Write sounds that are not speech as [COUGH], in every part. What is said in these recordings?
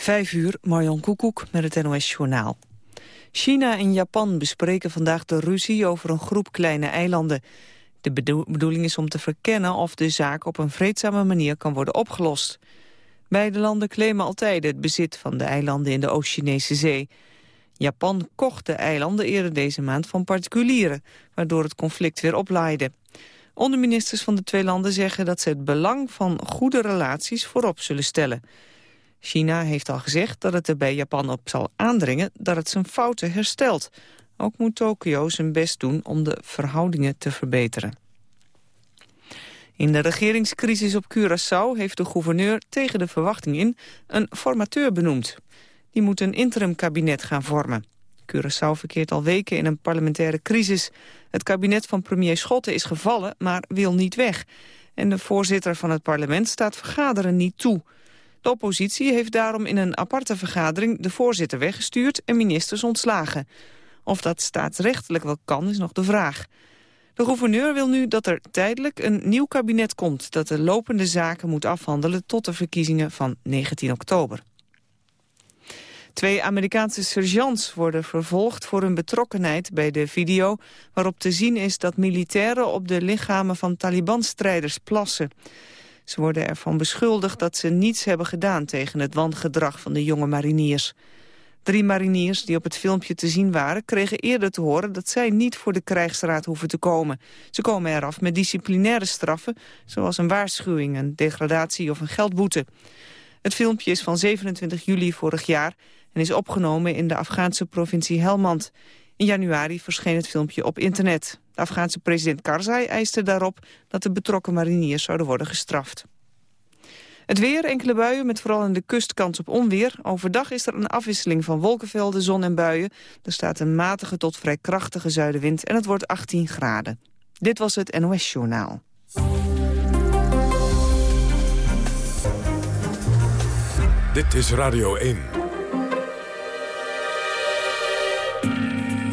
Vijf uur, Marjan Koekoek met het NOS-journaal. China en Japan bespreken vandaag de ruzie over een groep kleine eilanden. De bedoeling is om te verkennen of de zaak op een vreedzame manier kan worden opgelost. Beide landen claimen altijd het bezit van de eilanden in de Oost-Chinese zee. Japan kocht de eilanden eerder deze maand van particulieren, waardoor het conflict weer oplaaide. Onderministers van de twee landen zeggen dat ze het belang van goede relaties voorop zullen stellen. China heeft al gezegd dat het er bij Japan op zal aandringen dat het zijn fouten herstelt. Ook moet Tokio zijn best doen om de verhoudingen te verbeteren. In de regeringscrisis op Curaçao heeft de gouverneur tegen de verwachting in een formateur benoemd. Die moet een interimkabinet gaan vormen. Curaçao verkeert al weken in een parlementaire crisis. Het kabinet van premier Schotten is gevallen, maar wil niet weg. En de voorzitter van het parlement staat vergaderen niet toe. De oppositie heeft daarom in een aparte vergadering de voorzitter weggestuurd en ministers ontslagen. Of dat staatsrechtelijk wel kan, is nog de vraag. De gouverneur wil nu dat er tijdelijk een nieuw kabinet komt... dat de lopende zaken moet afhandelen tot de verkiezingen van 19 oktober. Twee Amerikaanse sergeants worden vervolgd voor hun betrokkenheid bij de video... waarop te zien is dat militairen op de lichamen van Taliban-strijders plassen. Ze worden ervan beschuldigd dat ze niets hebben gedaan tegen het wangedrag van de jonge mariniers. Drie mariniers die op het filmpje te zien waren... kregen eerder te horen dat zij niet voor de krijgsraad hoeven te komen. Ze komen eraf met disciplinaire straffen... zoals een waarschuwing, een degradatie of een geldboete. Het filmpje is van 27 juli vorig jaar... en is opgenomen in de Afghaanse provincie Helmand. In januari verscheen het filmpje op internet. Afghaanse president Karzai eiste daarop dat de betrokken mariniers zouden worden gestraft. Het weer, enkele buien met vooral aan de kust kans op onweer. Overdag is er een afwisseling van wolkenvelden, zon en buien. Er staat een matige tot vrij krachtige zuidenwind en het wordt 18 graden. Dit was het NOS Journaal. Dit is Radio 1.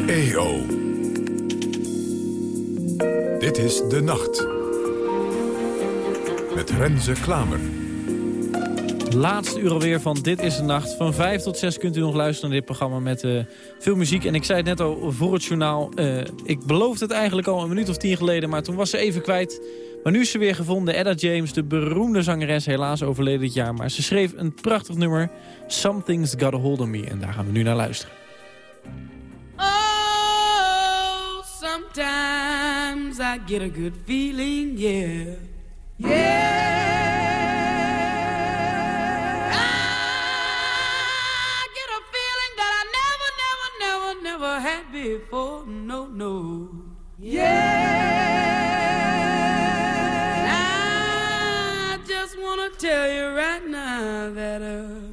EO. Dit is De Nacht. Met Renze Klamer. Laatste uur alweer van Dit is de Nacht. Van 5 tot 6 kunt u nog luisteren naar dit programma met uh, veel muziek. En ik zei het net al voor het journaal. Uh, ik beloofde het eigenlijk al een minuut of tien geleden, maar toen was ze even kwijt. Maar nu is ze weer gevonden. Edda James, de beroemde zangeres, helaas overleden dit jaar. Maar ze schreef een prachtig nummer, Something's Got a Hold on Me. En daar gaan we nu naar luisteren. Sometimes I get a good feeling, yeah. Yeah. I get a feeling that I never, never, never, never had before. No, no. Yeah. I just wanna tell you right now that uh,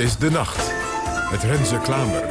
is De Nacht. Het Renze Klamer.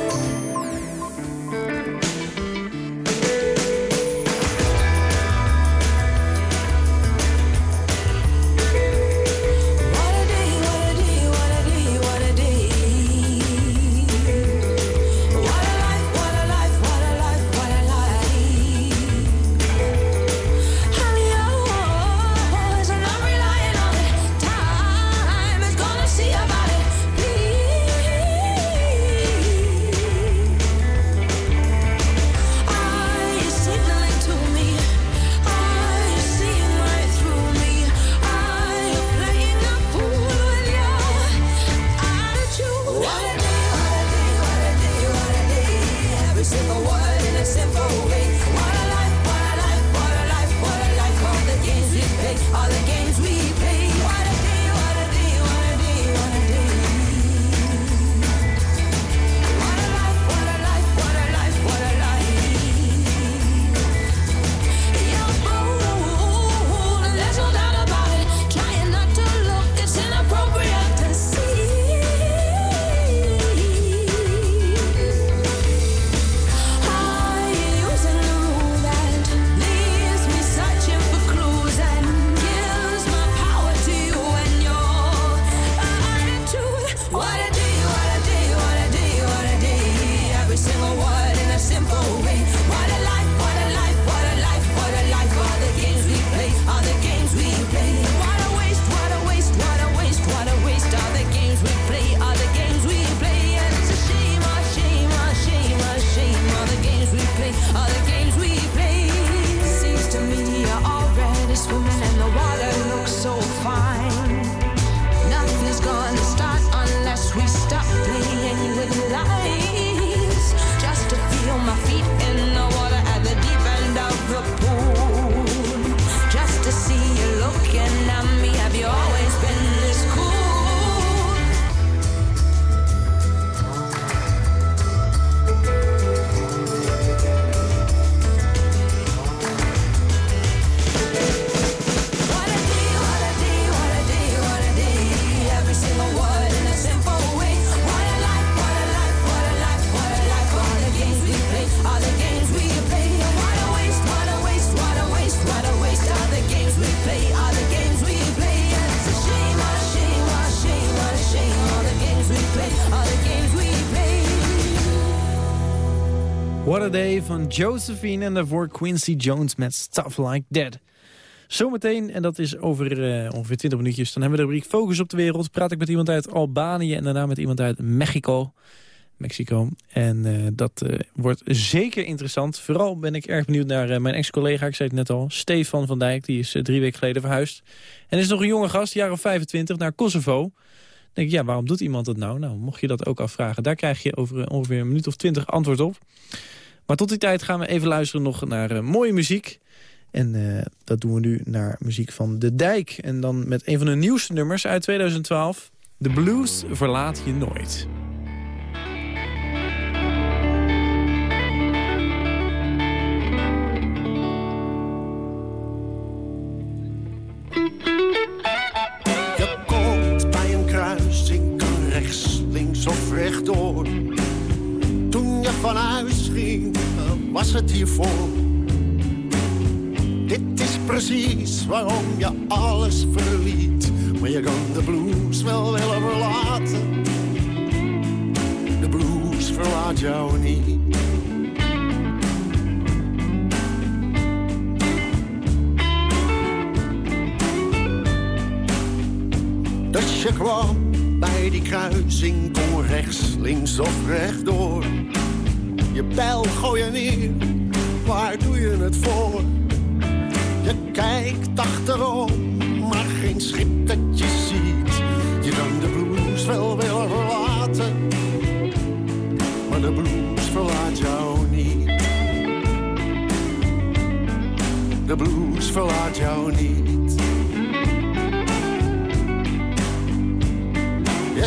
What a Day van Josephine en daarvoor Quincy Jones met Stuff Like That. Zometeen, en dat is over uh, ongeveer 20 minuutjes... dan hebben we de rubriek Focus op de Wereld. Praat ik met iemand uit Albanië en daarna met iemand uit Mexico. Mexico. En uh, dat uh, wordt zeker interessant. Vooral ben ik erg benieuwd naar mijn ex-collega, ik zei het net al... Stefan van Dijk, die is drie weken geleden verhuisd. En is nog een jonge gast, jaar of 25, naar Kosovo. Denk ik, ja, waarom doet iemand dat nou? Nou, mocht je dat ook afvragen, daar krijg je over ongeveer een minuut of twintig antwoord op. Maar tot die tijd gaan we even luisteren nog naar uh, mooie muziek. En uh, dat doen we nu naar muziek van De Dijk. En dan met een van de nieuwste nummers uit 2012. The Blues verlaat je nooit. Rechtdoor. Toen je van huis ging, was het hiervoor. Dit is precies waarom je alles verliet. Maar je kan de blues wel willen verlaten. De blues verlaat jou niet. Dus je kwam bij die kruising, kon rechts, links of rechtdoor. Je pijl gooi je neer, waar doe je het voor? Je kijkt achterom, maar geen schip dat je ziet. Je kan de blues wel willen verlaten, maar de blues verlaat jou niet. De blues verlaat jou niet.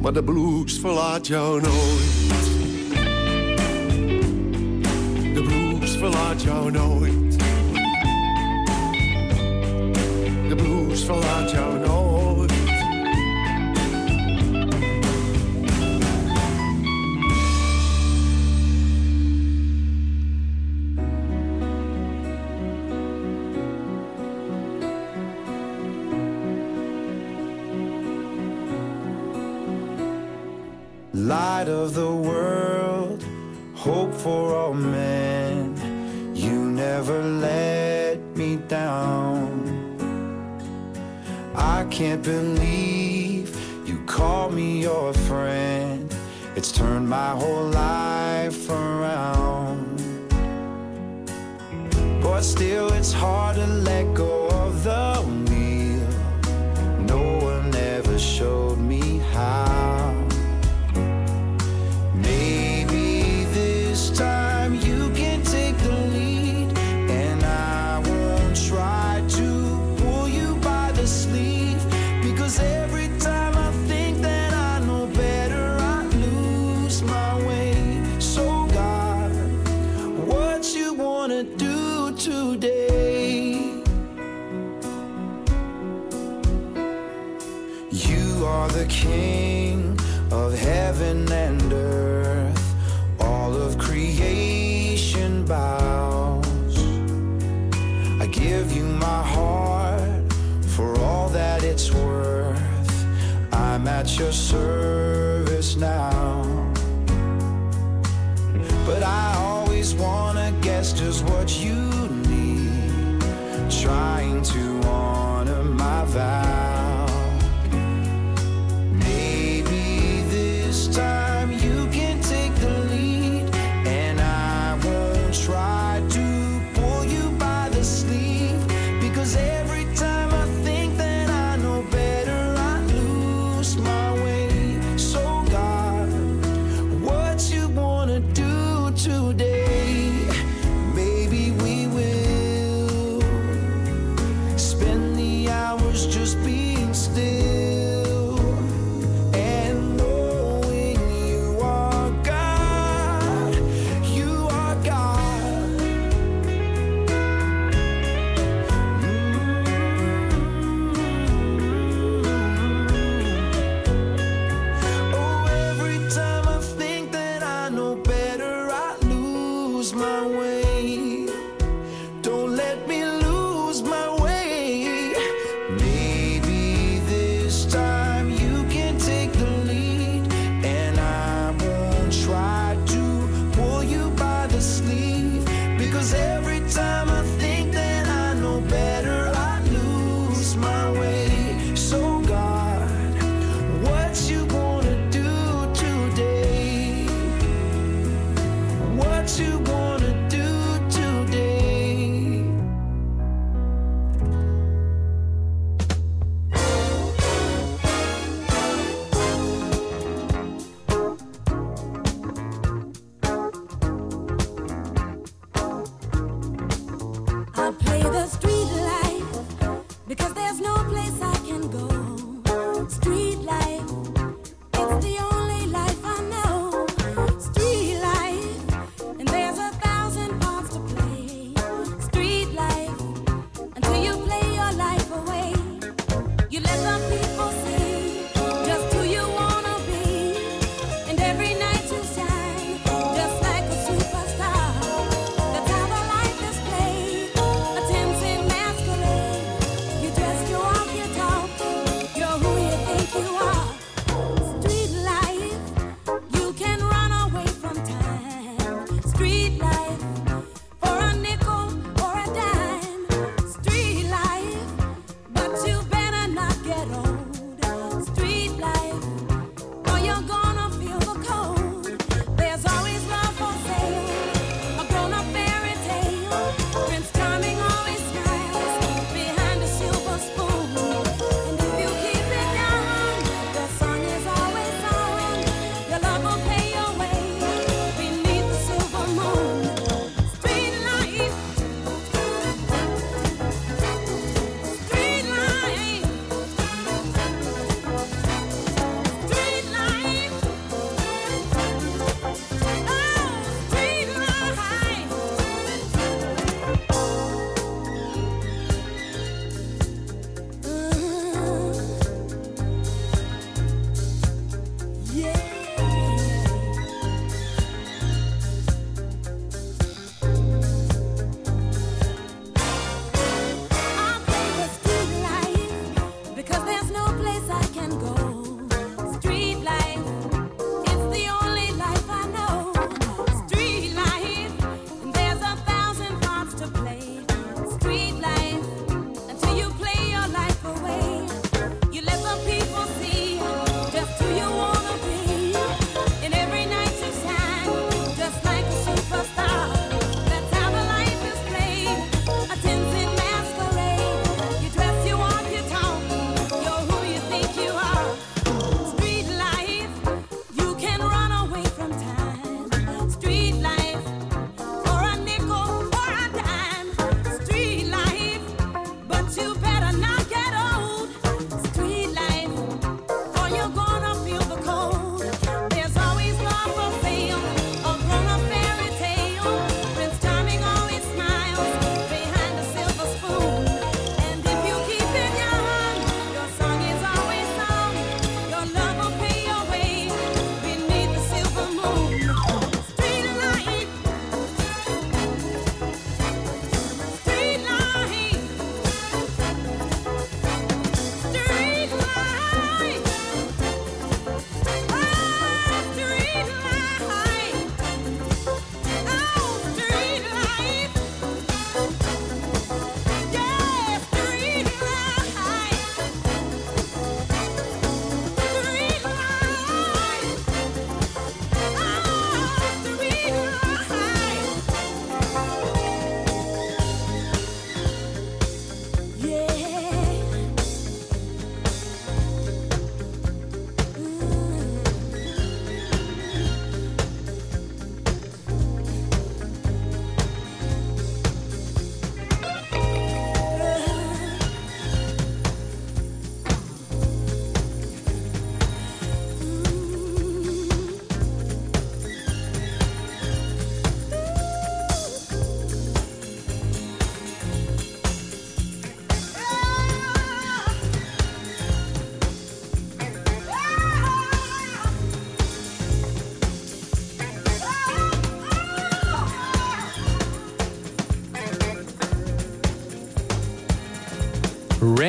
Maar de blues verlaat jou nooit. De blues verlaat jou nooit. De blues verlaat jou nooit.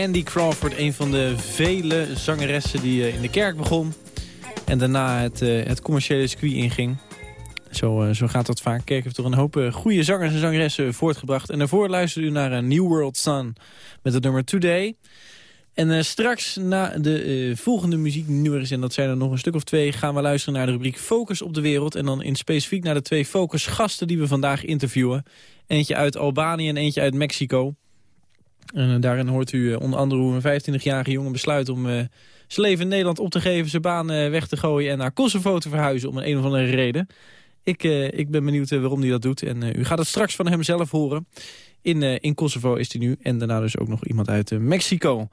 Randy Crawford, een van de vele zangeressen die eh, in de kerk begon. En daarna het, eh, het commerciële circuit inging. Zo, eh, zo gaat dat vaak. Kerk heeft toch een hoop goede zangers en zangeressen voortgebracht. En daarvoor luisterde u naar New World Sun met het nummer Today. En straks na de volgende muziek nieuwer is, en dat zijn er nog een stuk of twee... gaan we luisteren naar de rubriek Focus op de Wereld. En dan in specifiek naar de twee Focus gasten die we vandaag interviewen. Eentje uit Albanië en eentje uit Mexico. En eh, daarin hoort u eh, onder andere hoe een 25-jarige jongen besluit om uh, zijn leven in Nederland op te geven, zijn baan weg te gooien en naar Kosovo te verhuizen om een, een of andere reden. Ik, ik ben benieuwd waarom hij dat doet en u gaat het straks van hem zelf horen. In, in Kosovo is hij nu en daarna dus ook nog iemand uit Mexico.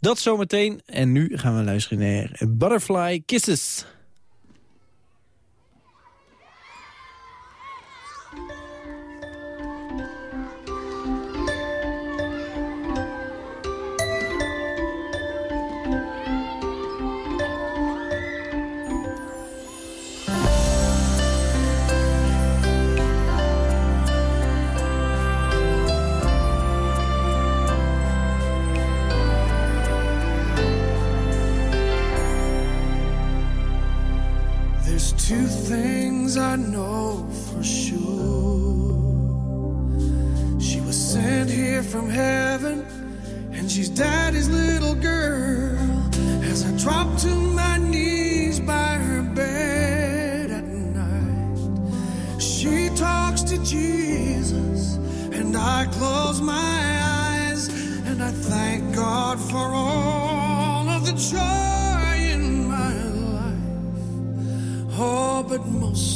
Dat zometeen en nu gaan we luisteren naar Butterfly Kisses. I know for sure. She was sent here from heaven, and she's daddy's little girl. As I drop to my knees by her bed at night, she talks to Jesus, and I close my eyes, and I thank God for all of the joy in my life. Oh, but most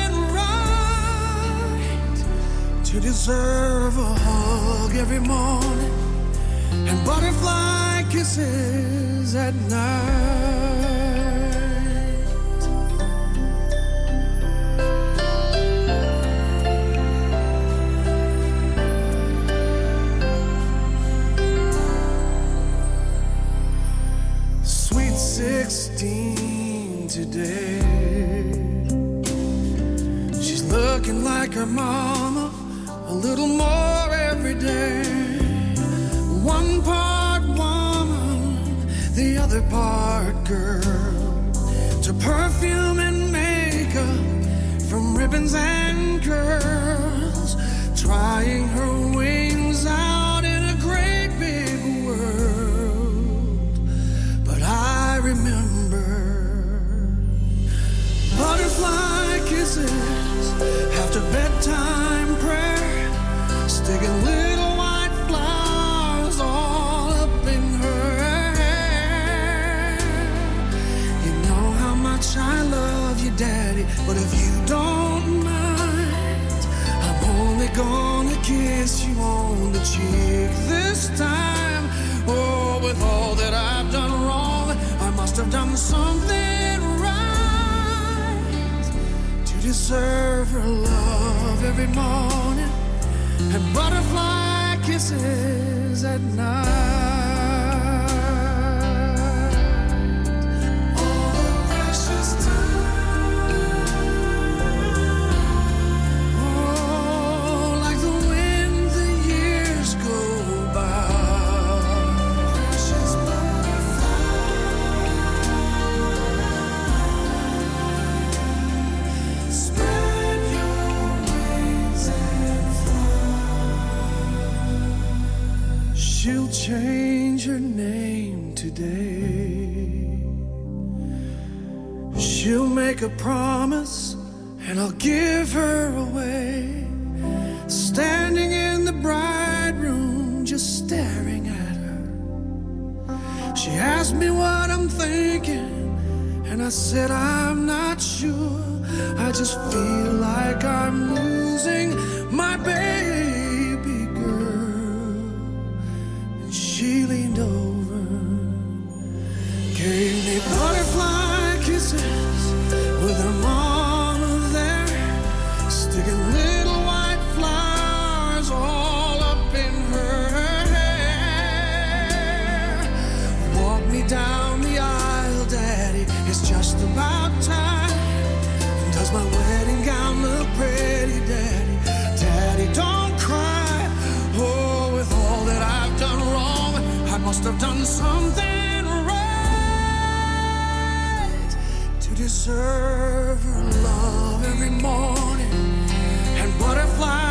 to deserve a hug every morning and butterfly kisses at night. Girl. It's just about time. Does my wedding gown look pretty, Daddy? Daddy, don't cry. Oh, with all that I've done wrong, I must have done something right to deserve her love every morning and butterflies.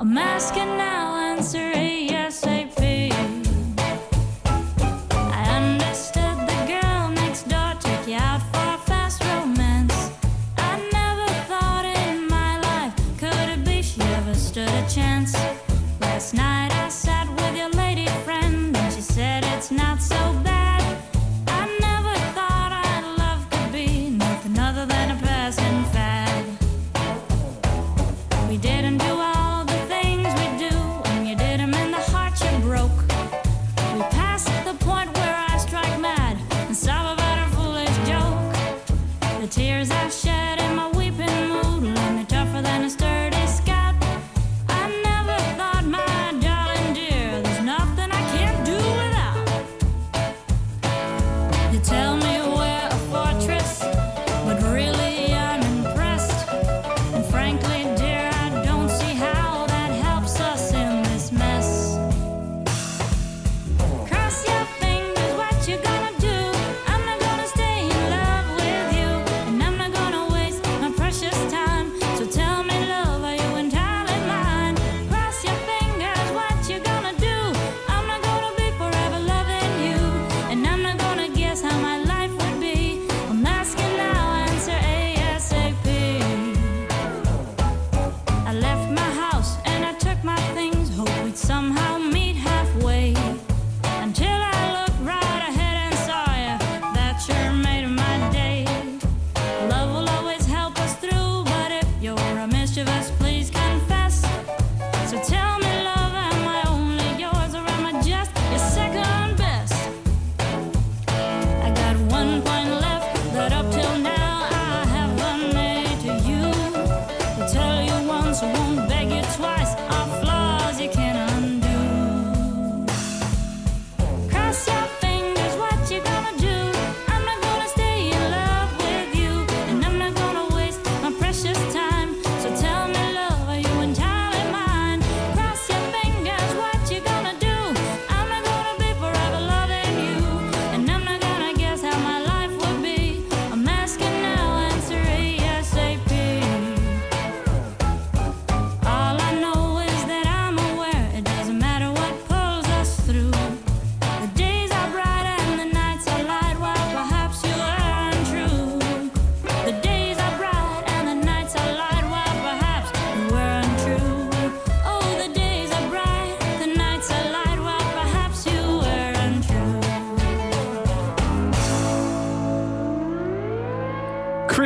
I'm asking now, answering.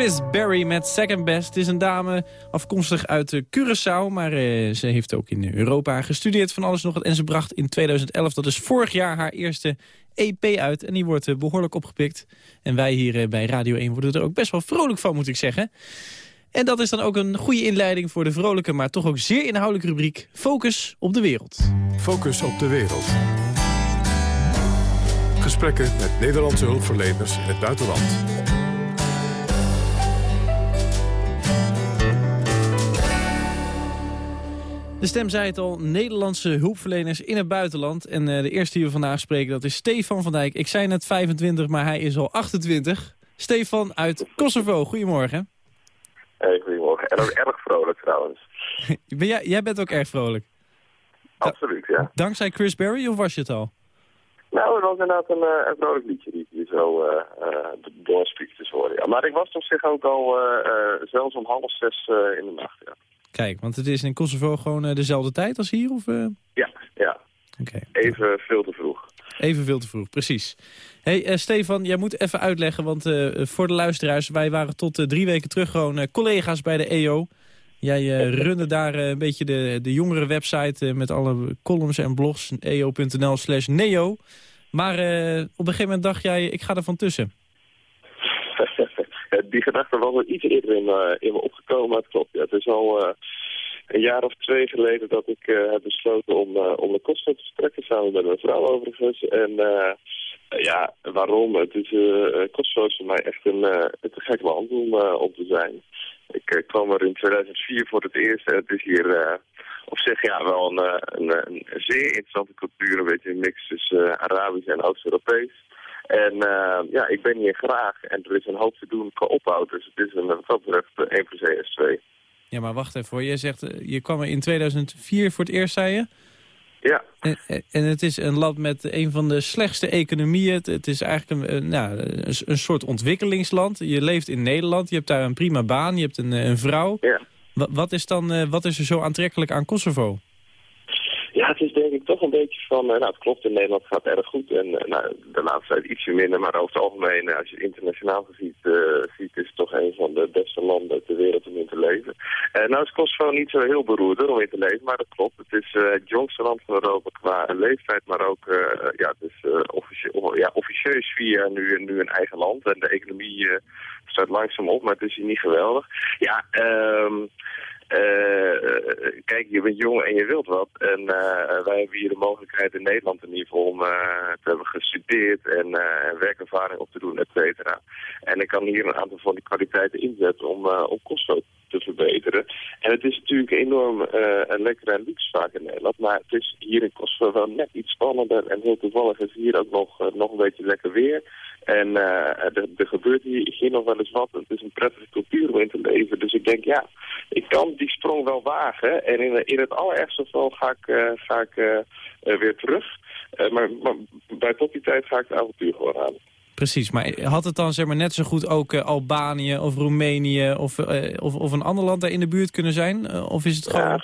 is Berry met Second Best. Dit is een dame afkomstig uit eh, Curaçao, maar eh, ze heeft ook in Europa gestudeerd van alles nog. En ze bracht in 2011, dat is vorig jaar, haar eerste EP uit. En die wordt eh, behoorlijk opgepikt. En wij hier bij Radio 1 worden er ook best wel vrolijk van, moet ik zeggen. En dat is dan ook een goede inleiding voor de vrolijke, maar toch ook zeer inhoudelijke rubriek Focus op de Wereld. Focus op de Wereld. Gesprekken met Nederlandse hulpverleners in het buitenland. De stem zei het al, Nederlandse hulpverleners in het buitenland. En eh, de eerste die we vandaag spreken, dat is Stefan van Dijk. Ik zei net 25, maar hij is al 28. Stefan uit Kosovo, goedemorgen. Hey, goedemorgen. En erg vrolijk trouwens. [LAUGHS] ben jij, jij bent ook erg vrolijk? Absoluut, ja. Dankzij Chris Berry of was je het al? Nou, het was inderdaad een, uh, vrolijk liedje die hier zo eh, uh, uh, doorspiekt te Maar ik was op zich ook al zelfs om half zes in de nacht, ja. Kijk, want het is in Kosovo gewoon eh, dezelfde tijd als hier? Of, eh? Ja, ja. Oké. Even veel te vroeg. Even veel te vroeg, precies. hey, eh, Stefan, jij moet even uitleggen, want voor de luisteraars... wij waren tot drie weken terug gewoon collega's bij de EO. Jij runde daar een beetje de, de jongere website met alle columns en blogs. eo.nl slash neo. Maar op een gegeven moment dacht jij, ik ga er van tussen. [LAUGHS] Die gedachte was al iets eerder in, me- in me opgekomen, het klopt. Ja, het is al eh, een jaar of twee geleden dat ik eh, heb besloten om, eh, om de kosten te vertrekken, samen met mijn vrouw overigens. En eh, ja, waarom? Het is, eh is voor mij echt een, eh, een te gek land om, eh, te zijn. Ik eh, kwam er in 2004 voor het eerst. Het is hier eh, op zich ja, wel een, eh, een, een zeer interessante cultuur. Een beetje een mix tussen eh, Arabisch en Oost-Europees. En eh, ja, ik ben hier graag. En er is een hoop te doen qua opbouw. Dus het is een, wat dat betreft eh, 1 plus 1 is 2. Ja, maar wacht even hoor. Je zegt, eh, je kwam er in 2004 voor het eerst, zei je? Ja, En, en het is een land met een van de slechtste economieën. Het, het is eigenlijk een, nou, een, een soort ontwikkelingsland. Je leeft in Nederland, je hebt daar een prima baan, je hebt een, eh, een vrouw. ja. Wat, wat, is dan, wat is er zo aantrekkelijk aan Kosovo? Ja, het is denk ik toch een beetje van, eh, nou het klopt, in Nederland gaat het erg goed. En eh, nou, de laatste tijd ietsje minder, maar over het algemeen, eh, als je het internationaal eh, ziet, is het toch een van de beste landen ter wereld om in te leven. Eh, nou is Kosovo niet zo heel beroerder om in te leven, maar dat klopt. Het is het jongste land van Europa qua leeftijd, maar ook, ja, het is officie ja, officieus via nu, nu een eigen land. En de economie staat langzaam op, maar het is hier niet geweldig. Ja, ehm eh, kijk, je bent jong en je wilt wat. En eh, wij hebben hier de mogelijkheid in Nederland in ieder geval om eh, te hebben gestudeerd en eh, werkervaring op te doen, et cetera. En ik kan hier een aantal van die kwaliteiten inzetten om, eh om Kosovo te verbeteren. En het is natuurlijk enorm eh, lekker en luxe vaak in Nederland. Maar het is hier in Kosovo wel net iets spannender. En heel toevallig is hier ook nog, eh, nog een beetje lekker weer. En eh, er, er gebeurt hier, hier nog wel eens wat. Het is een prettige cultuur om in te leven. Dus ik denk, ja, ik kan die sprong wel wagen. En in, in het allerergste geval ga ik, ga ik weer terug. Maar, maar bij tot die tijd ga ik het avontuur gewoon aan. Precies, maar had het dan zeg maar, net zo goed ook eh, Albanië of Roemenië of, eh, of, of een ander land daar in de buurt kunnen zijn? Eh, of is het gewoon... Ja,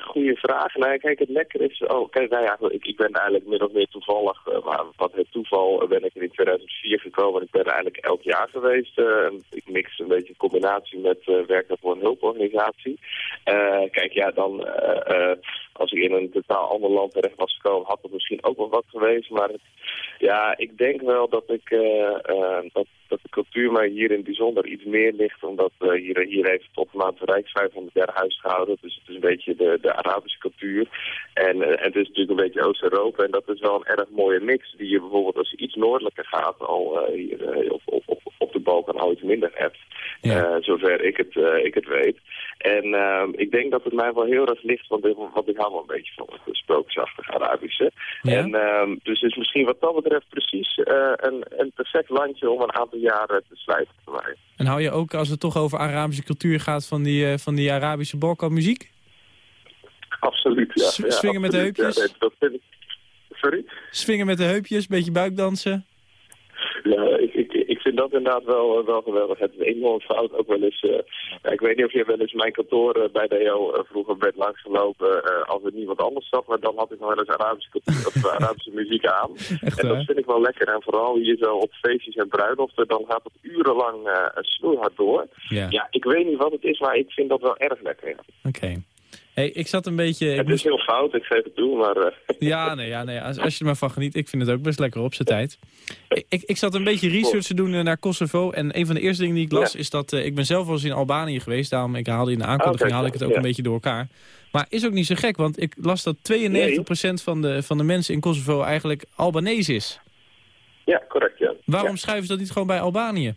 goede, vraag. Nou, kijk, het lekker is... Oh, kijk, nou ja, ik, ik ben eigenlijk min of meer toevallig... eh, maar wat het toeval eh, ben ik in 2004 gekomen. En ik ben eigenlijk elk jaar geweest. eh, ik mix een beetje een combinatie met werken voor een hulporganisatie. Kijk, ja, dan... als ik in een totaal ander land terecht was gekomen... had het misschien ook wel wat geweest. Maar ja, ik denk wel dat ik... dat, dat de cultuur mij hier in het bijzonder iets meer ligt. Omdat hier, hier heeft het Ottomaanse Rijk 500 jaar huis gehouden. Dus het is een beetje de, de Arabische cultuur. En, eh, en het is natuurlijk een beetje Oost-Europa. En dat is wel een erg mooie mix. Die je bijvoorbeeld als je iets noordelijker gaat, al eh, hier eh, op, op, de Balkan al iets minder hebt. Ja. Eh, zover ik het, eh, ik het weet. En ehm, ik denk dat het mij wel heel erg ligt, want ik, want ik hou wel een beetje van het sprookjesachtige Arabische. Ja? En ehm, dus het is misschien wat dat betreft precies eh, een, een perfect landje om een aantal jaren te slijten voor mij. En hou je ook, als het toch over Arabische cultuur gaat, van die, eh, van die Arabische Balkanmuziek? Absoluut, ja. S- ja swingen met de ja, heupjes? nee, dat vind ik... Sorry? Swingen met de heupjes, beetje buikdansen? Ja, ik, ik, ik vind dat inderdaad wel, eh, wel geweldig. Het is een enorm fout ook wel eens. eh, ja, ik weet niet of je wel eens mijn kantoor eh, bij de EO vroeger bent langsgelopen als er niemand anders zat, maar dan had ik nog wel eens Arabische, cultuur- [LAUGHS] of, Arabische muziek aan. Echt en dat vind ik wel lekker. En vooral hier zo op feestjes en bruiloften, dan gaat het urenlang snoeihard door. Ja, Ja, ik weet niet wat het is, maar ik vind dat wel erg lekker. Ja. oké. Hey, ik zat een beetje... Het moest- is heel fout, ik geef het toe, maar... eh, [LAUGHS] Ja, nee, ja, nee als, als je er maar van geniet. Ik vind het ook best lekker op zijn tijd. Ik, ik, zat een beetje research te doen eh, naar Kosovo. En een van de eerste dingen die ik las Ja. is dat... eh, ik ben zelf wel eens in Albanië geweest. Daarom ik haalde in de aankondiging Oké, haalde ik het ook ja. een beetje door elkaar. Maar is ook niet zo gek. Want ik las dat 92% van de, van de mensen in Kosovo eigenlijk Albanees is. ja, correct, ja. Waarom Ja. schuiven ze dat niet gewoon bij Albanië?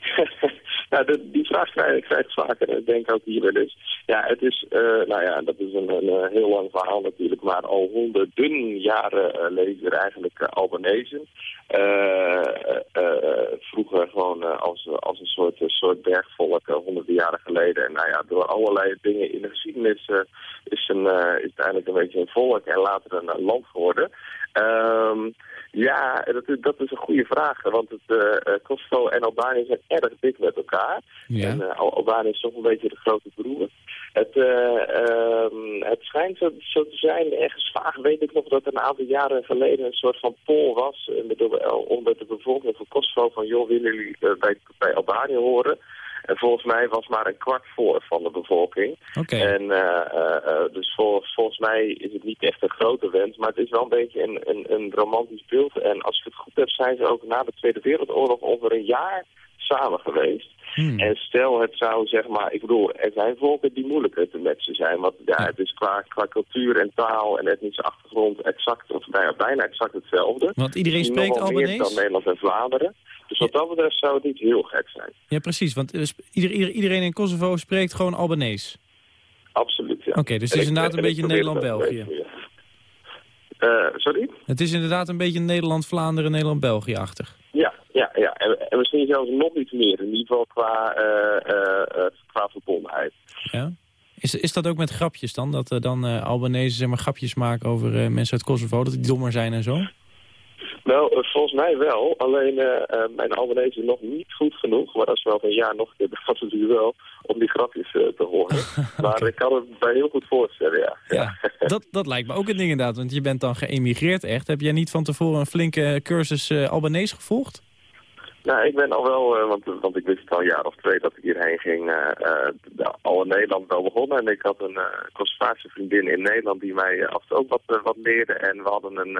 [LAUGHS] nou, de- die vraag krijg krijg ik vaker. Ik denk ook hier wel eens. Ja, het is, eh, nou ja, dat is een, een, eh, heel lang verhaal natuurlijk. Maar al honderden jaren eh, leven er eigenlijk uh, Albanezen. Eh, eh, eh, vroeger gewoon eh, als, als een soort, eh, soort bergvolk, eh, honderden jaren geleden. En nou ja, door allerlei dingen in de geschiedenis eh, is, een, eh, is het een beetje een volk en later een eh, land geworden. Ehm, ja, dat is, dat is een goede vraag. Want het, eh, eh, Kosovo en Albanië zijn erg dik met elkaar. Ja. En eh, Al- Albanië is toch een beetje de grote broer. Het, eh, ehm, het schijnt zo, zo te zijn, ergens vaag weet ik nog dat er een aantal jaren geleden een soort van poll was met de, onder de bevolking van Kosovo van joh, willen jullie bij, bij Albanië horen? En volgens mij was maar een kwart voor van de bevolking. Oké. En eh, eh, eh, dus vol- volgens mij is het niet echt een grote wens, maar het is wel een beetje een, een, een romantisch beeld. En als ik het goed heb, zijn ze ook na de Tweede Wereldoorlog ongeveer een jaar samen geweest. Hmm. En stel het zou, zeg maar, ik bedoel, er zijn volken die moeilijker te matchen zijn. Want ja, het is qua, qua cultuur en taal en etnische achtergrond exact, of bijna, bijna exact hetzelfde. Want iedereen spreekt wel meer dan? Nederland en Vlaanderen. Dus wat dat betreft zou het niet heel gek zijn. Ja, precies. Want eh, ieder, iedereen in Kosovo spreekt gewoon Albanese. Absoluut, ja. Oké, dus het is inderdaad een ik beetje Nederland-België. een beetje, ja. Eh, sorry? Het is inderdaad een beetje Nederland-Vlaanderen, Nederland-België-achtig. Ja, ja, ja. En, en misschien zelfs nog iets meer. In ieder geval qua, eh, eh, eh, qua verbondenheid. Ja? Is, is dat ook met grapjes dan? Dat er dan Albanese zeg maar, grapjes maken over mensen uit Kosovo, dat die dommer zijn en zo? Nou, volgens mij wel. Alleen mijn Albanese is nog niet goed genoeg. Maar dat is wel van ja, nog een keer [LAUGHS] dat is natuurlijk wel om die grapjes te horen. [LAUGHS] Maar ik kan het mij heel goed voorstellen, ja. Ja, [LAUGHS] dat, dat lijkt me ook een ding inderdaad, want je bent dan geëmigreerd echt. Heb jij niet van tevoren een flinke cursus eh Albanese gevolgd? Nou, ik ben al wel, eh, want, want ik wist al een jaar of twee dat ik hierheen ging, eh, eh, al in Nederland wel begonnen. En ik had een uh, vriendin in Nederland die mij af en toe ook wat, wat leerde. En we hadden een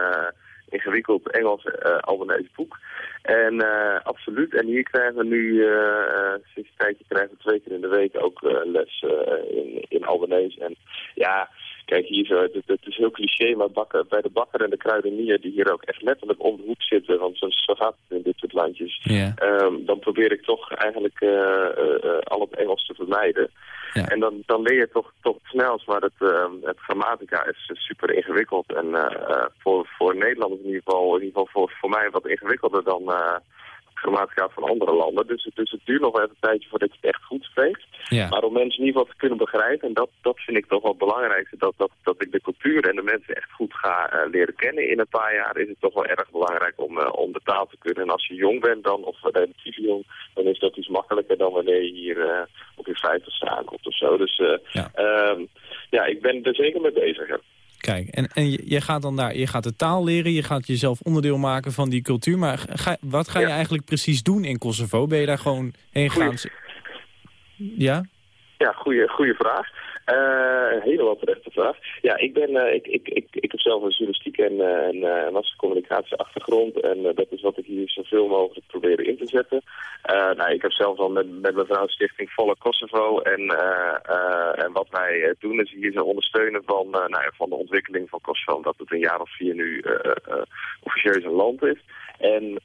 ingewikkeld Engels uh, Albanese boek. En absoluut, en hier krijgen we nu, uh, sinds een tijdje krijgen we twee keer in de week ook les in, in Albanese. En ja, kijk hier, zo, het, het, is heel cliché, maar bakken, bij de bakker en de kruidenier die hier ook echt letterlijk om de hoek zitten, want zo, zo gaat het in dit soort landjes, Ja. um, dan probeer ik toch eigenlijk al het Engels te vermijden. Ja. En dan, dan leer je toch, toch snel, maar het, uh, het grammatica is super ingewikkeld. En voor, voor Nederlanders in ieder geval, in ieder geval voor, voor mij wat ingewikkelder dan uh, grammatica van andere landen. Dus, dus het duurt nog wel even een tijdje voordat je het echt goed spreekt. Ja. Maar om mensen in ieder geval te kunnen begrijpen, en dat, dat vind ik toch wel het belangrijkste, dat, dat, dat ik de cultuur en de mensen echt goed ga uh, leren kennen in een paar jaar, is het toch wel erg belangrijk om, uh, om de taal te kunnen. En als je jong bent dan, of relatief jong, dan is dat iets makkelijker dan wanneer je hier uh, op je vijftig staan komt of zo. Dus ja. Uh, ja, ik ben er zeker mee bezig. Hè. Kijk, en, en je, je gaat dan daar, je gaat de taal leren, je gaat jezelf onderdeel maken van die cultuur. Maar ga, wat ga je eigenlijk precies doen in Kosovo? Ben je daar gewoon heen gegaan? Ja? Ja, goede, goede vraag. Uh, een hele wat terechte vraag. Ja, ik ben, uh, ik, ik, ik, ik heb zelf een journalistiek en, uh, en uh, massacommunicatie achtergrond. En dat is wat ik hier zoveel mogelijk probeer in te zetten. nou, ik heb zelf al met, met mijn vrouw stichting Volle Kosovo. En, en wat wij doen is hier zo ondersteunen van, nou van de ontwikkeling van Kosovo. Omdat het een jaar of vier nu officieus een land is. En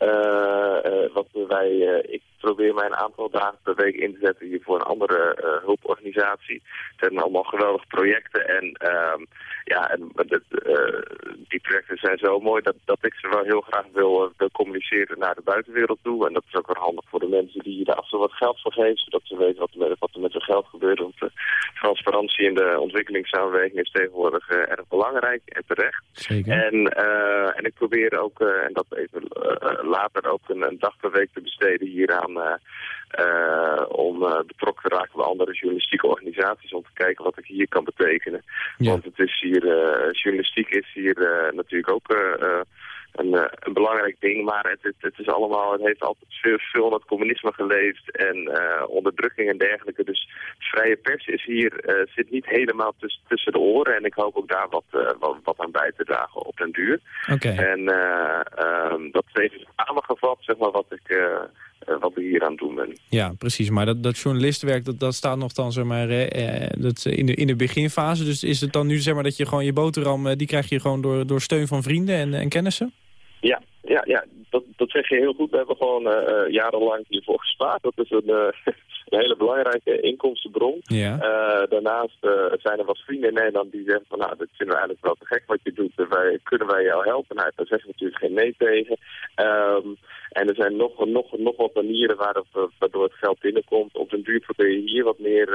wat wij, ik probeer mij een aantal dagen per week in te zetten hier voor een andere hulporganisatie. Zijn allemaal geweldige projecten en uh, ja, en, de, uh, die projecten zijn zo mooi dat, dat ik ze wel heel graag wil, uh, wil communiceren naar de buitenwereld toe. En dat is ook wel handig voor de mensen die daar af en toe wat geld voor geven, zodat ze weten wat, er, wat er met hun geld gebeurt. Want de transparantie in de ontwikkelingssamenwerking is tegenwoordig uh, erg belangrijk en terecht. Zeker. En, uh, en ik probeer ook, en dat even later ook een, een, dag per week te besteden hieraan om betrokken te raken bij andere journalistieke organisaties om te kijken wat ik hier kan betekenen. Ja. Want het is hier, journalistiek is hier natuurlijk ook een, een, belangrijk ding, maar het, het, het, is allemaal, het heeft altijd veel, veel het communisme geleefd en uh, onderdrukking en dergelijke. Dus vrije pers is hier, uh, zit niet helemaal tuss, tussen de oren en ik hoop ook daar wat, uh, wat, wat, aan bij te dragen op den duur. Okay. En um, dat is even samengevat, zeg maar, wat ik... Uh, wat ik hier aan het doen ben. Ja, precies. Maar dat, dat journalistenwerk, dat, dat staat nog dan zeg maar, eh, dat, in, de, in de beginfase. Dus is het dan nu zeg maar, dat je gewoon je boterham... die krijg je gewoon door, door steun van vrienden en, en kennissen? Ja, ja, ja dat, dat zeg je heel goed. We hebben gewoon uh, jarenlang hiervoor gespaard. Dat is een, uh, [LAUGHS] een hele belangrijke inkomstenbron. Ja. Uh, daarnaast zijn er wat vrienden in Nederland die zeggen van... nou, dat vinden we eigenlijk wel te gek wat je doet. Wij, kunnen wij jou helpen? Nou, daar zeggen we natuurlijk geen nee tegen. Um, en er zijn nog, nog, nog wat manieren waarop, waardoor het geld binnenkomt. Op den duur probeer je hier wat meer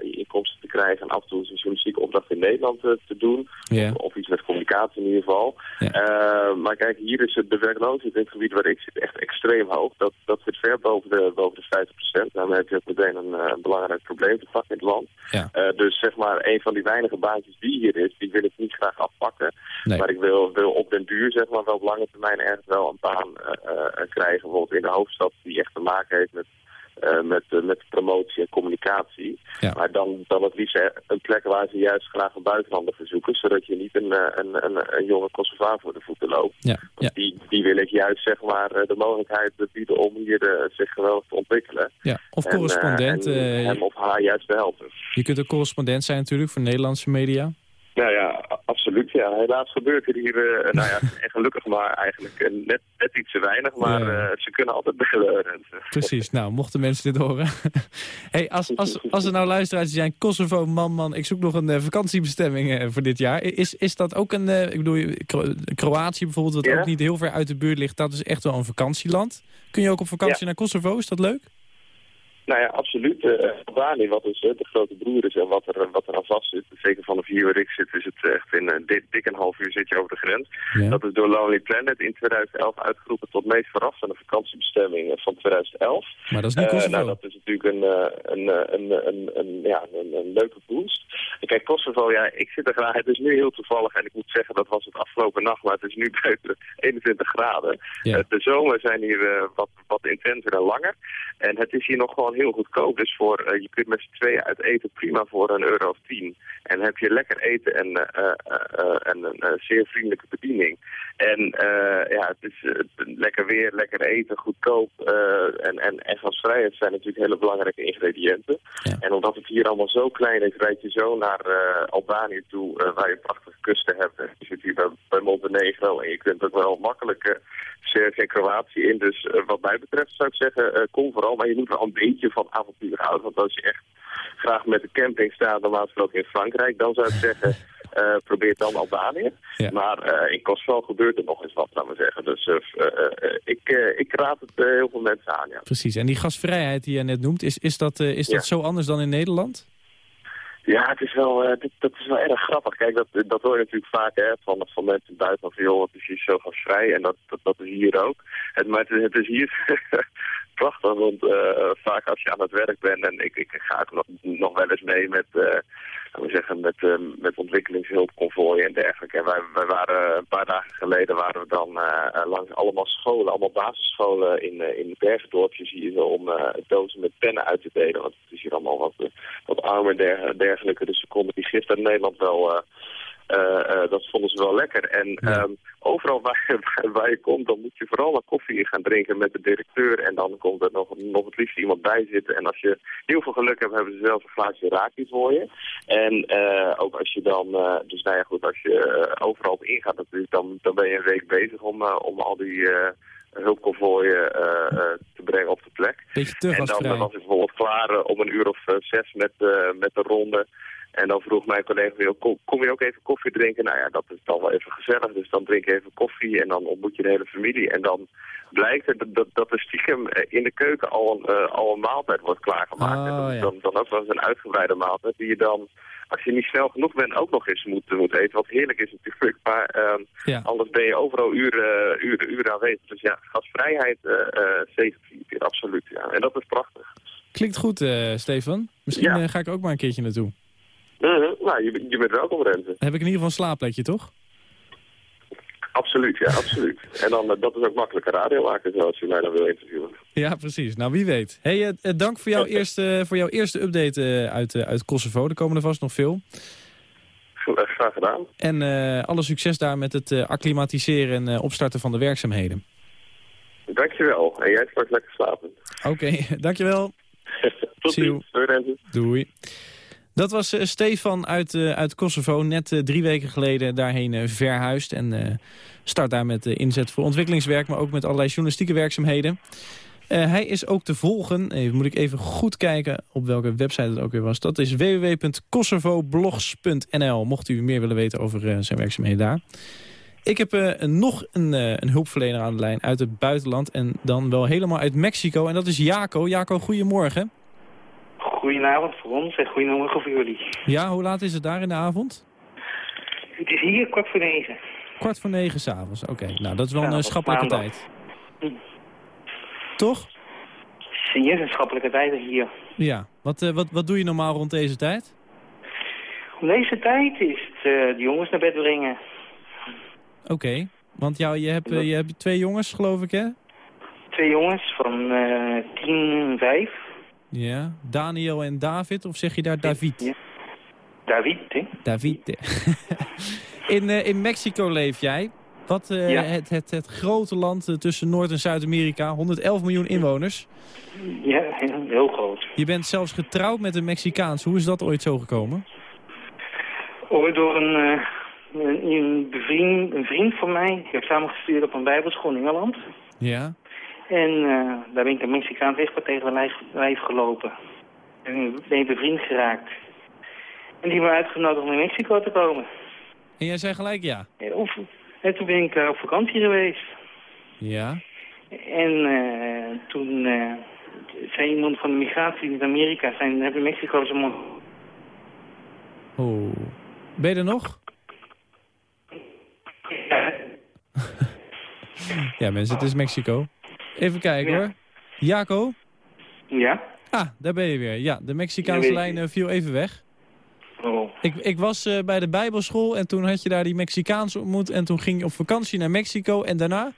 inkomsten te krijgen... en af en toe een journalistieke opdracht in Nederland te doen. Ja. Of, of, iets met communicatie in ieder geval. Ja. maar kijk, hier is het de werkloosheid in het gebied waar ik zit echt extreem hoog. Dat, dat zit ver boven de, boven de 50 procent. Daarmee heb je meteen een, eh, een belangrijk probleem te pakken in het land. Ja. Eh, dus zeg maar, een van die weinige baantjes die hier is, die wil ik niet graag afpakken. Nee. Maar ik wil, wil op den duur, zeg maar, wel op lange termijn ergens wel een baan eh, krijgen. Bijvoorbeeld in de hoofdstad die echt te maken heeft met, met, eh, met promotie en communicatie. Ja. Maar dan, dan het liefst een plek waar ze juist graag een buitenlander verzoeken. Zodat je niet een, eh, een, een, een jonge Kosovaar voor de voeten loopt. Ja, ja, Die, die wil ik juist zeg maar, eh, de mogelijkheid bieden om hier eh, zich geweldig te ontwikkelen. ja. Of En, eh, correspondent. en eh, hem of haar juist te helpen. je kunt ook correspondent zijn natuurlijk voor Nederlandse media. Nou ja. Ja. Helaas gebeurt er hier, eh, nou ja, [LAUGHS] en gelukkig maar eigenlijk eh, net, net iets te weinig. Maar Ja. eh, ze kunnen altijd [LAUGHS] bellen. Renze. Precies, nou, mochten mensen dit horen. [LAUGHS] hey, als, als, als er nou luisteraars zijn, Kosovo, man, man, ik zoek nog een vakantiebestemming voor dit jaar. Is, is dat ook een, ik bedoel, Kro- Kroatië bijvoorbeeld, wat Ja. ook niet heel ver uit de buurt ligt, dat is echt wel een vakantieland. Kun je ook op vakantie Ja. naar Kosovo, is dat leuk? Nou ja, absoluut. Eh Albanië, wat dus eh, de grote broer is en wat er, wat er aan vast zit. Zeker van de vier waar ik zit, is het echt in een dik, dik een half uur zit je over de grens. Ja. Dat is door Lonely Planet in 2011 uitgeroepen tot meest verrassende vakantiebestemming eh, van 2011. Maar dat is niet Eh, nou, dat is natuurlijk een, eh, een, eh, een, een, een, ja, een, een leuke boost. En Kijk, Kosovo, ja, ik zit er graag. Het is nu heel toevallig en ik moet zeggen, dat was het afgelopen nacht, maar het is nu [LAUGHS] buiten 21 graden. Ja. Eh, de zomer zijn hier eh, wat, wat intenser en langer. En het is hier nog gewoon heel goedkoop. Dus voor, eh, je kunt met z'n tweeën uit eten prima voor een euro of tien. En heb je lekker eten en, en een zeer vriendelijke bediening. En eh, ja, het is eh, lekker weer, lekker eten, goedkoop. eh, en, en, en gasvrijheid zijn natuurlijk hele belangrijke ingrediënten. Ja. En omdat het hier allemaal zo klein is, rijd je zo naar eh, Albanië toe, waar je prachtige kusten hebt. En je zit hier bij, bij Montenegro en je kunt ook wel makkelijk Servië en Kroatië in. Dus wat mij betreft zou ik zeggen, eh, kom vooral. Maar je moet wel een beetje van avontuur houden. Want als je echt graag met de camping staat, normaal gesproken in Frankrijk, dan zou ik zeggen, [LAUGHS] eh, probeer dan Albanië. Ja. Maar eh, in Kosovo gebeurt er nog eens wat, laat maar zeggen. Dus eh, ik, ik raad het heel veel mensen aan, ja. Precies, en die gasvrijheid die je net noemt, is, is dat, is dat Ja. zo anders dan in Nederland? Ja, het is wel, dit- dat is wel erg grappig. Kijk, dat, dat hoor je natuurlijk vaak hè, van, van mensen buiten van, joh, het is hier zo gasvrij. En dat, dat, dat is hier ook. Het, maar het, het is hier [LAUGHS] prachtig, want eh, vaak als je aan het werk bent, en ik, ik ga ook nog, nog wel eens mee met, laten we zeggen, met, eh, met ontwikkelingshulpconvooien en dergelijke. En wij, wij waren een paar dagen geleden waren we dan langs allemaal scholen, allemaal basisscholen in, in bergdorpjes hier zo om eh, dozen met pennen uit te delen. Want het is hier allemaal wat, wat armer der- dergelijke. Dus ze konden die gift uit Nederland wel... eh, eh, dat vonden ze wel lekker. En Ja. ehm, overal waar, [LAUGHS] je komt, dan moet je vooral een koffie gaan drinken met de directeur. En dan komt er nog, nog het liefst iemand bij zitten. En als je heel veel geluk hebt, hebben ze zelfs een glaasje raki voor je. En eh, ook als je dan, dus nou ja goed, als je overal op ingaat natuurlijk, dan, dan ben je een week bezig om, om al die... hulpconvooien te brengen op de plek. Beetje te En dan was ik bijvoorbeeld klaar om een uur of zes met, met de ronde. En dan vroeg mijn collega, kom, kom je ook even koffie drinken? Nou ja, dat is dan wel even gezellig. Dus dan drink je even koffie en dan ontmoet je de hele familie. En dan blijkt het dat, dat er stiekem eh, in de keuken al een, eh, al een maaltijd wordt klaargemaakt. Oh, en dan, ja. dan, dan ook wel eens een uitgebreide maaltijd die je dan... Als je niet snel genoeg bent, ook nog eens moet, moet eten. Wat heerlijk is natuurlijk. Maar Ja. anders ben je overal uren, uren, uren aanwezig. Dus ja, gasvrijheid uh, uh, absoluut. Ja. En dat is prachtig. Klinkt goed, uh, Stefan. Misschien Ja. uh, ga ik ook maar een keertje naartoe. Uh -huh. Nou, je, je bent welkom, Renze. Heb ik in ieder geval een slaapplekje, toch? Absoluut, ja, [LAUGHS] absoluut. en dan, uh, dat is ook makkelijker radio maken, zoals je mij dan wil interviewen. Ja, precies. Nou, wie weet. Hey, uh, dank voor, jouw eerste, voor jouw eerste update uit, uit Kosovo. Er komen er vast nog veel. Graag gedaan. En alle succes daar met het acclimatiseren en opstarten van de werkzaamheden. Dankjewel. En jij straks lekker slapen. Oké, okay, [LAUGHS] dankjewel. [LAUGHS] Tot ziens. Doei, Doei. Dat was uh, Stefan uit, uh, uit Kosovo, net uh, drie weken geleden daarheen verhuisd. En start daar met inzet voor ontwikkelingswerk, maar ook met allerlei journalistieke werkzaamheden. hij is ook te volgen, even, moet ik even goed kijken op welke website het ook weer was. Dat is www.kosovoblogs.nl, mocht u meer willen weten over zijn werkzaamheden daar. Ik heb nog een, een hulpverlener aan de lijn uit het buitenland en dan wel helemaal uit Mexico. En dat is Jaco. Jaco, goedemorgen. Goedenavond voor ons en goedemorgen voor jullie. Ja, hoe laat is het daar in de avond? Het is hier kwart voor negen. Kwart voor negen s'avonds, oké. Okay. Nou, dat is wel ja, een schappelijke tijd. Hm. Toch? Je, een schappelijke tijd hier. Ja. Wat, eh, wat, wat doe je normaal rond deze tijd? Om deze tijd is het eh, de jongens naar bed brengen. Oké. Want jou, je, hebt, eh, je hebt twee jongens, geloof ik, hè? Twee jongens van tien en vijf. Ja. Daniel en David, of zeg je daar David? Ja. David, hè? David. [LAUGHS] in, eh, in Mexico leef jij. Wat, eh, Ja. het, het, het grote land eh, tussen Noord- en Zuid-Amerika. 111 miljoen inwoners. Ja, heel groot. Je bent zelfs getrouwd met een Mexicaans. Hoe is dat ooit zo gekomen? Ooit door een, een, een, bevriend, een vriend van mij. Ik heb samen gestudeerd op een bijbelschool in Engeland. Ja. En eh, daar ben ik een Mexicaans echtpaar tegen de lijf, lijf gelopen. En ben ik bevriend geraakt. En die me uitgenodigd om naar Mexico te komen. En jij zei gelijk ja. En, of- en toen ben ik eh, op vakantie geweest. Ja. En eh, toen eh, zei iemand van de migratie in Amerika, zijn, hebben Mexico zijn man... Oh. Ben je er nog? Ja [LAUGHS] mensen, het is Mexico. Even kijken Ja. hoor. Jaco? Ja? Ah, daar ben je weer. Ja, de Mexicaanse lijn eh, viel even weg. Oh. Ik, ik was eh, bij de Bijbelschool en toen had je daar die Mexicaans ontmoet. En toen ging je op vakantie naar Mexico en daarna?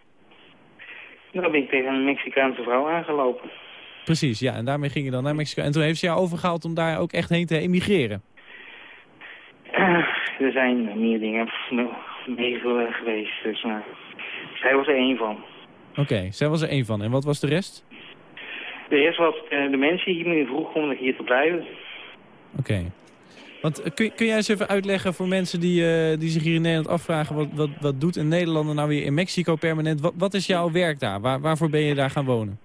Dan ben ik tegen een Mexicaanse vrouw aangelopen. Precies, ja. En daarmee ging je dan naar Mexico. En toen heeft ze jou overgehaald om daar ook echt heen te emigreren. Eh, er zijn meer dingen mee geweest, dus maar zij was er één van. Oké, zij was er één van. En wat was de rest? De rest was eh, de mensen die me vroegen om hier te blijven. Oké. Want eh, kun, kun jij eens even uitleggen voor mensen die, eh, die zich hier in Nederland afvragen... wat, wat, wat doet een Nederlander nou weer in Mexico permanent? Wat, wat is jouw werk daar? Waar, waarvoor ben je daar gaan wonen?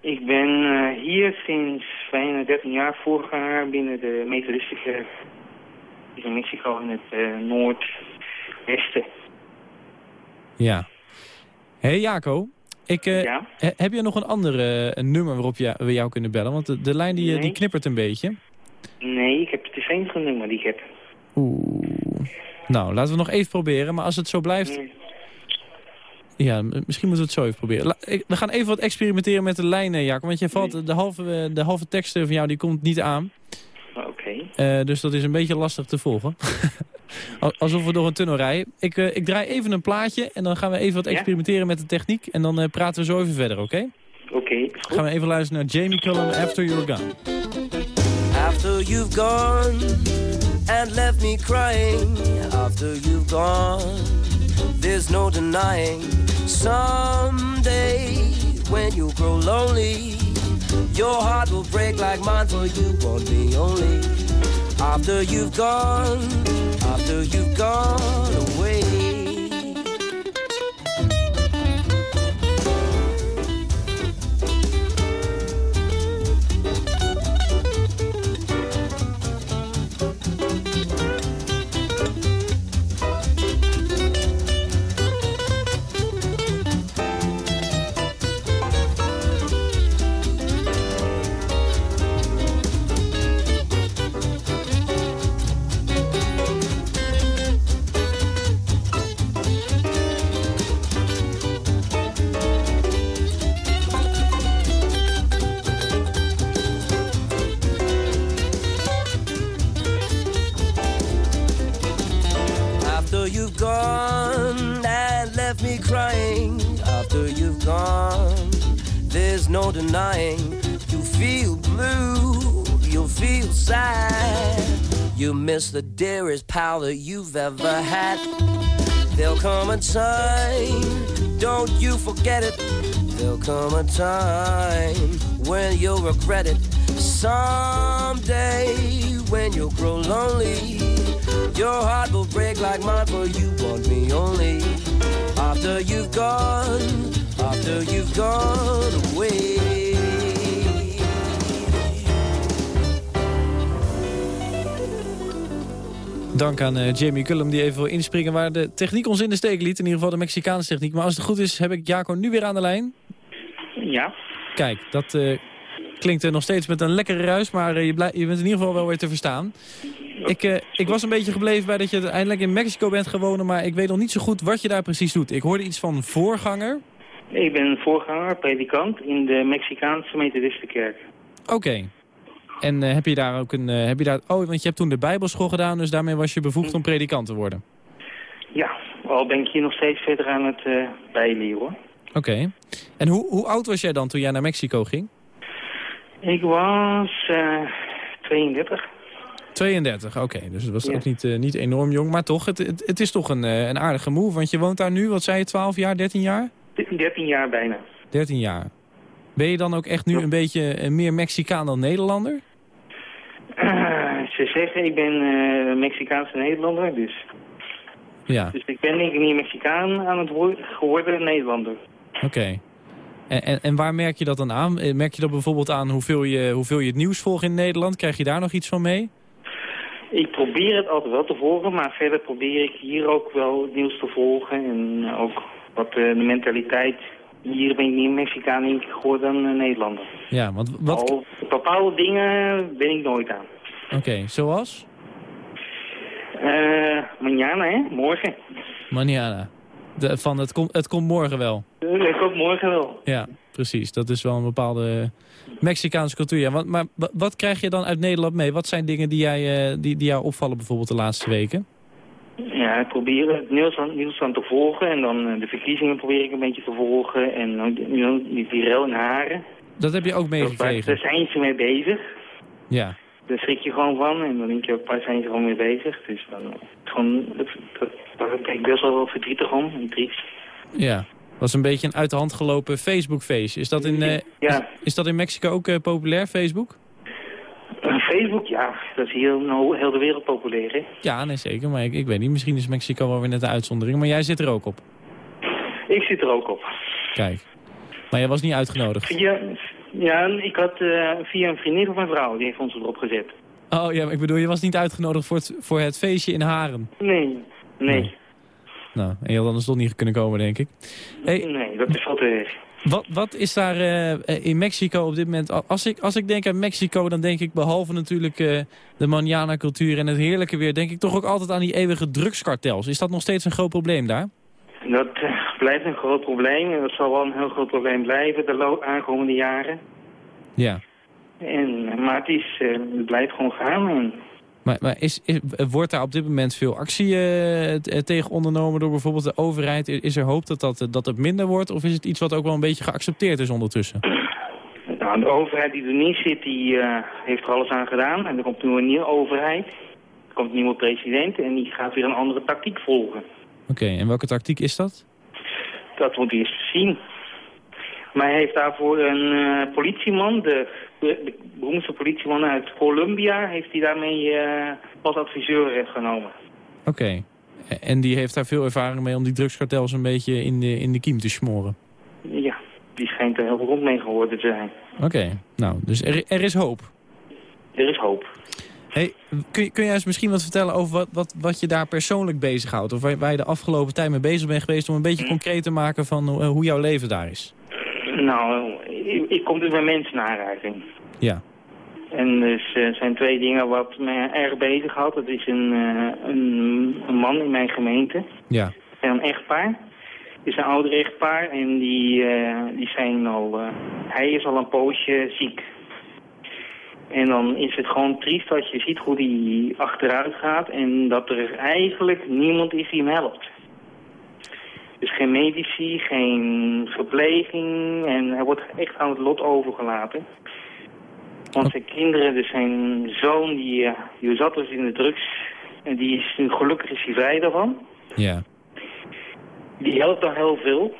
Ik ben hier sinds bijna 13 jaar voorganger binnen de Methodistenkerk in Mexico in het noordwesten. Ja. Hé hey, Jaco, ik, eh, Ja? heb je nog een ander eh, nummer waarop je, we jou kunnen bellen? Want de, de lijn die, eh, die knippert een beetje. Nee, ik heb het is enige nummer die ik heb. Oeh. Nou, laten we nog even proberen. Maar als het zo blijft... Nee. Ja, misschien moeten we het zo even proberen. La- ik- we gaan even wat experimenteren met de lijnen, Jacob. Want je valt, de, halve, de halve tekst van jou die komt niet aan. Oké. Eh, dus dat is een beetje lastig te volgen. [LAUGHS] Al- Alsof we door een tunnel rijden. Ik, eh, ik draai even een plaatje en dan gaan we even wat Ja? experimenteren met de techniek. En dan eh, praten we zo even verder, oké? Oké, is goed. Gaan we even luisteren naar Jamie Cullum, After You're Gone. After you've gone and left me crying, after you've gone, there's no denying. Someday, when you grow lonely, your heart will break like mine, for you want me only. After you've gone, after you've gone away. Denying. You feel blue, you'll feel sad. You miss the dearest pal that you've ever had. There'll come a time, don't you forget it. There'll come a time when you'll regret it. Someday, when you'll grow lonely, your heart will break like mine, for you want me only. After you've gone, after you've gone away. Dank aan eh, Jamie Cullum die even wil inspringen waar de techniek ons in de steek liet. In ieder geval de Mexicaanse techniek. Maar als het goed is heb ik Jaco nu weer aan de lijn. Ja? Kijk, dat eh, klinkt er nog steeds met een lekkere ruis, maar eh, je, blij- je bent in ieder geval wel weer te verstaan. Ik, eh, ik was een beetje gebleven bij dat je uiteindelijk in Mexico bent gewonnen, maar ik weet nog niet zo goed wat je daar precies doet. Ik hoorde iets van voorganger. Ik ben voorganger, predikant in de Mexicaanse Methodistenkerk. Oké. En eh, heb je daar ook een... eh, heb je daar, oh, want je hebt toen de bijbelschool gedaan, dus daarmee was je bevoegd om predikant te worden. Ja, al ben ik hier nog steeds verder aan het bijleren hoor. Oké. En hoe, hoe oud was jij dan toen jij naar Mexico ging? Ik was eh 32. 32, oké. Dus het was Ja. ook niet, niet enorm jong. Maar toch, het, het, het is toch een, een aardige move. Want je woont daar nu, wat zei je, 12 jaar, 13 jaar? 13 jaar bijna. 13 jaar. Ben je dan ook echt nu een beetje eh, meer Mexicaan dan Nederlander? Eh, ze zeggen, ik ben eh Mexicaanse Nederlander, dus, Ja, dus ik ben denk ik niet Mexicaan aan het wo- geworden Nederlander. oké. En, en, en waar merk je dat dan aan? Merk je dat bijvoorbeeld aan hoeveel je, hoeveel je het nieuws volgt in Nederland? Krijg je daar nog iets van mee? Ik probeer het altijd wel te volgen, maar verder probeer ik hier ook wel het nieuws te volgen. En ook wat eh, de mentaliteit. Hier ben ik meer Mexicaan geworden dan eh, Nederlander. Ja, want wat... Al bepaalde dingen ben ik nooit aan. Oké, zoals? Eh mañana, hè? Morgen. Manana. De, van het, kom, het komt morgen wel. Ik ook morgen wel. Ja, precies. Dat is wel een bepaalde Mexicaanse cultuur. Ja. Wat, maar wa- wat krijg je dan uit Nederland mee? Wat zijn dingen die, jij, die, die jou opvallen bijvoorbeeld de laatste weken? Ja, ik probeer het nieuws aan, nieuws aan te volgen. En dan eh, de verkiezingen probeer ik een beetje te volgen. En ook die, die, die, die rel in Haren. Dat heb je ook meegekregen. daar zijn ze mee bezig. Ja, Daar schrik je gewoon van. En dan denk je ook, waar zijn ze gewoon mee bezig? Dus dan, is gewoon, daar ben ik best wel verdrietig om. En triest. ja. was een beetje een uit de hand gelopen Facebook-feest. Is, dat in, eh, Ja. is, is dat in Mexico ook eh, populair, Facebook? Facebook, ja, dat is hier nou heel de wereld populair, hè? Ja, nee zeker. Maar ik, ik weet niet, misschien is Mexico wel weer net een uitzondering. Maar jij zit er ook op. Ik zit er ook op. Kijk. Maar jij was niet uitgenodigd. Ja, ja ik had eh, via een vriendin van mijn vrouw, die heeft ons erop gezet. Oh ja, maar ik bedoel, je was niet uitgenodigd voor het, voor het feestje in Haren. Nee, nee, Nou, en je had anders toch niet kunnen komen, denk ik. Hey, nee, dat is veel te erg. Wat, wat is daar eh, in Mexico op dit moment... Als ik, als ik denk aan Mexico, dan denk ik behalve natuurlijk eh, de manjana-cultuur en het heerlijke weer... denk ik toch ook altijd aan die eeuwige drugskartels. Is dat nog steeds een groot probleem daar? Dat eh, blijft een groot probleem en dat zal wel een heel groot probleem blijven de aankomende jaren. Ja. En, maar het, is, het blijft gewoon gaan. En, Maar, maar is, is, wordt daar op dit moment veel actie eh, eh, tegen ondernomen door bijvoorbeeld de overheid? Is er hoop dat, dat, dat het minder wordt? Of is het iets wat ook wel een beetje geaccepteerd is ondertussen? nou, de overheid die er niet zit, die eh, heeft er alles aan gedaan. En er komt nu een nieuwe overheid. Er komt een nieuwe president en die gaat weer een andere tactiek volgen. Oké, en welke tactiek is dat? Dat moet hij eerst zien. Maar hij heeft daarvoor een eh, politieman, de, de beroemdste politieman uit Colombia, heeft hij daarmee eh, als adviseur eh, genomen. Oké. En die heeft daar veel ervaring mee om die drugskartels een beetje in de, in de kiem te smoren? Ja, die schijnt er heel rond mee geworden te zijn. Oké, nou, dus er, er is hoop. Er is hoop. Hey, kun, je- kun jij eens misschien wat vertellen over wat, wat, wat je daar persoonlijk bezighoudt? Of waar, waar je de afgelopen tijd mee bezig bent geweest om een beetje concreet te maken van hoe, hoe jouw leven daar is? Nou, ik, ik kom dus bij mensen in aanraking. Ja. En dus er zijn twee dingen wat mij erg bezighoudt. Dat is een, eh, een, een man in mijn gemeente Ja. en een echtpaar. Het is een ouder echtpaar en die, eh, die zijn al... eh, hij is al een poosje ziek. En dan is het gewoon triest dat je ziet hoe die achteruit gaat en dat er eigenlijk niemand is die hem helpt. Dus geen medici, geen verpleging en hij wordt echt aan het lot overgelaten. Want zijn kinderen, dus zijn zoon, die, eh, die zat dus in de drugs en die is, gelukkig is hij vrij daarvan. Ja. Die helpt dan heel veel.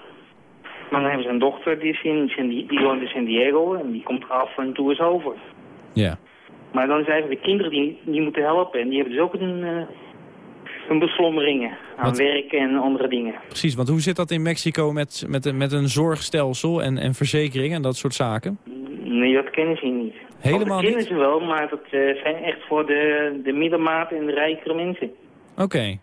Maar dan hebben ze een dochter, die, is in, die woont in San Diego en die komt af en toe eens over. Ja. Maar dan zijn er de kinderen die, die moeten helpen en die hebben dus ook een, eh een beslommeringen aan werk en andere dingen. Precies, want hoe zit dat in Mexico met, met, een- met een zorgstelsel en, en verzekering en dat soort zaken? Nee, dat kennen ze niet. Helemaal dat kennen ze wel, maar dat eh, zijn echt voor de, de middenmaat en de rijkere mensen. Oké.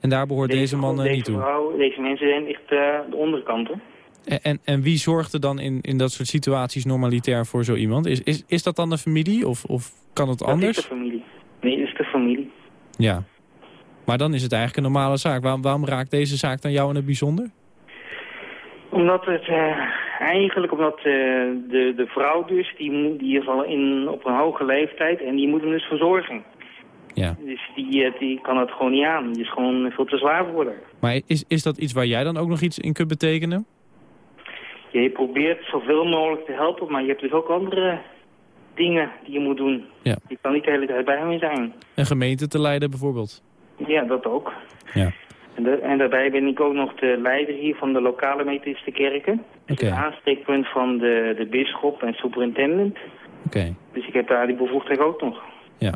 En daar behoort deze, man eh, deze niet toe? vrouw, deze mensen zijn echt eh, de onderkanten. En, en, en wie zorgt er dan in, in dat soort situaties normalitair voor zo iemand? Is, is, is dat dan de familie of, of kan het Dat anders? is de familie. Nee, dat is de familie. Ja. Maar dan is het eigenlijk een normale zaak. Waarom, waarom raakt deze zaak dan jou in het bijzonder? Omdat het, eh, Eigenlijk omdat eh, de, de vrouw dus, die, die is al in, op een hoge leeftijd en die moet hem dus verzorgen. Ja. Dus die, eh, die kan het gewoon niet aan. Die is gewoon veel te zwaar voor haar. Maar is, is dat iets waar jij dan ook nog iets in kunt betekenen? Ja, je probeert zoveel mogelijk te helpen, maar je hebt dus ook andere dingen die je moet doen. Ja. Je kan niet de hele tijd bij hem zijn. Een gemeente te leiden bijvoorbeeld? Ja, dat ook. Ja. En, en daarbij ben ik ook nog de leider hier van de lokale Methodistenkerken. Oké, Het aanspreekpunt van de, de bisschop en superintendent. oké. Dus ik heb daar die bevoegdheid ook nog. Ja.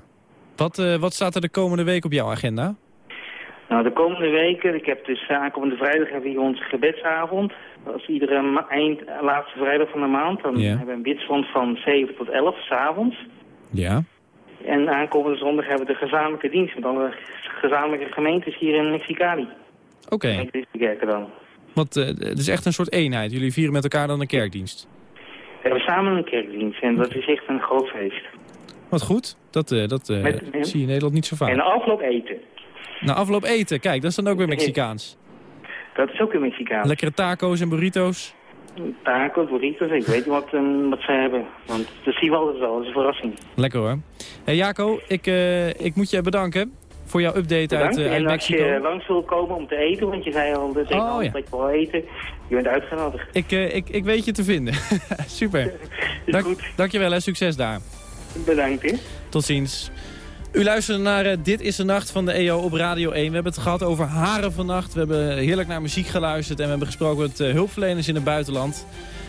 Wat, eh, wat staat er de komende week op jouw agenda? Nou, de komende weken, ik heb dus aankomende vrijdag hebben we hier onze gebedsavond. Dat is iedere eind, laatste vrijdag van de maand. Dan hebben we een bidstond van 7 tot 11 s'avonds. Ja. En aankomende zondag hebben we de gezamenlijke dienst met alle gezamenlijke gemeentes hier in Mexicali. Oké. Methodistische kerken dan. Want eh, het is echt een soort eenheid. Jullie vieren met elkaar dan een kerkdienst. We hebben samen een kerkdienst en dat is echt een groot feest. Wat goed. Dat, eh, dat eh, Met- zie je in Nederland niet zo vaak. En afloop eten. Na afloop eten. Kijk, dat is dan ook weer Mexicaans. Dat is ook in Mexicaans. Lekkere taco's en burritos. Tacos, burritos, ik weet niet wat, eh, wat ze hebben. Want dat zien we altijd wel, dat is een verrassing. Lekker hoor. Hey Jaco, ik, eh, ik moet je bedanken voor jouw update uit, Bedankt. eh, uit en als Mexico. je langs wil komen om te eten, want je zei al dat ik Oh, ja. dat je wil eten, je bent uitgenodigd. Ik, ik, ik weet je te vinden. [LAUGHS] Super. Is Dank, goed. dankjewel hè, succes daar. Bedankt, hè. Tot ziens. U luisterde naar eh, Dit is de Nacht van de EO op Radio 1. We hebben het gehad over haren vannacht. We hebben heerlijk naar muziek geluisterd. En we hebben gesproken met eh, hulpverleners in het buitenland.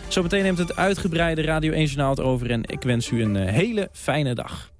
Zometeen neemt het uitgebreide Radio 1 Journaal het over. En ik wens u een eh, hele fijne dag.